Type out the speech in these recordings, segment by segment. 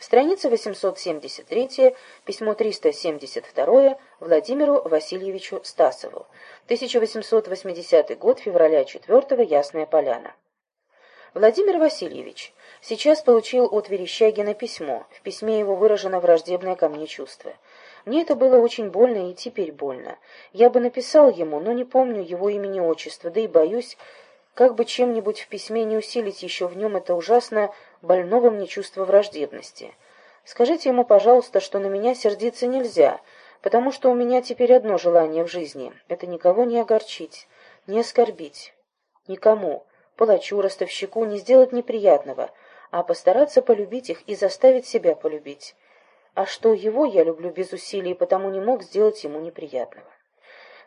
Страница 873, письмо 372 Владимиру Васильевичу Стасову. 1880 год, февраля 4 Ясная Поляна. Владимир Васильевич сейчас получил от Верещагина письмо. В письме его выражено враждебное ко мне чувство. Мне это было очень больно и теперь больно. Я бы написал ему, но не помню его имени-отчества, да и боюсь, как бы чем-нибудь в письме не усилить еще в нем это ужасно больного мне чувство враждебности. Скажите ему, пожалуйста, что на меня сердиться нельзя, потому что у меня теперь одно желание в жизни — это никого не огорчить, не оскорбить, никому, палачу, ростовщику, не сделать неприятного, а постараться полюбить их и заставить себя полюбить. А что его я люблю без усилий, потому не мог сделать ему неприятного.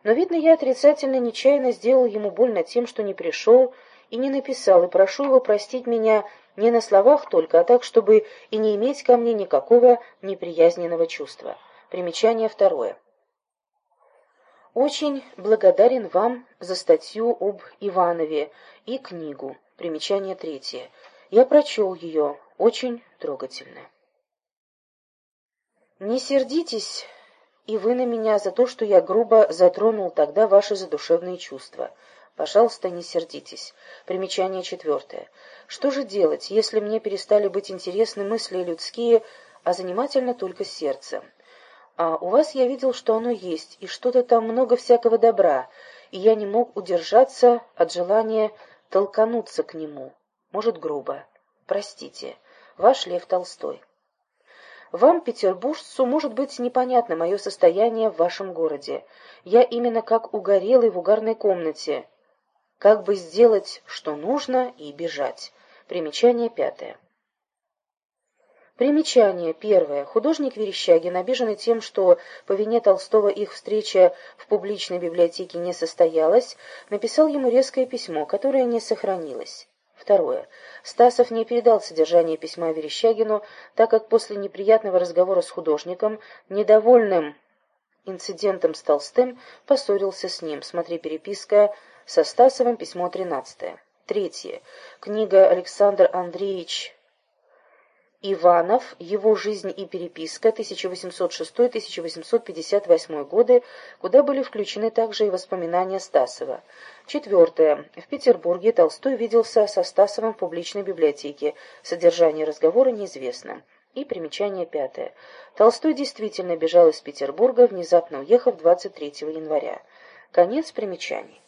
Но, видно, я отрицательно, нечаянно сделал ему больно тем, что не пришел и не написал, и прошу его простить меня не на словах только, а так, чтобы и не иметь ко мне никакого неприязненного чувства. Примечание второе. Очень благодарен вам за статью об Иванове и книгу. Примечание третье. Я прочел ее. Очень трогательно. Не сердитесь и вы на меня за то, что я грубо затронул тогда ваши задушевные чувства. Пожалуйста, не сердитесь. Примечание четвертое. Что же делать, если мне перестали быть интересны мысли людские, а занимательно только сердце? А у вас я видел, что оно есть, и что-то там много всякого добра, и я не мог удержаться от желания толкануться к нему. Может, грубо. Простите. Ваш Лев Толстой. Вам, петербуржцу, может быть непонятно мое состояние в вашем городе. Я именно как угорелый в угарной комнате. Как бы сделать, что нужно, и бежать. Примечание пятое. Примечание первое. Художник Верещагин, обиженный тем, что по вине Толстого их встреча в публичной библиотеке не состоялась, написал ему резкое письмо, которое не сохранилось. Второе. Стасов не передал содержание письма Верещагину, так как после неприятного разговора с художником, недовольным инцидентом с Толстым, поссорился с ним. Смотри переписка со Стасовым, письмо 13. Третье. Книга Александр Андреевич Иванов, его жизнь и переписка 1806-1858 годы, куда были включены также и воспоминания Стасова. Четвертое. В Петербурге Толстой виделся со Стасовым в публичной библиотеке. Содержание разговора неизвестно. И примечание пятое. Толстой действительно бежал из Петербурга, внезапно уехав 23 января. Конец примечаний.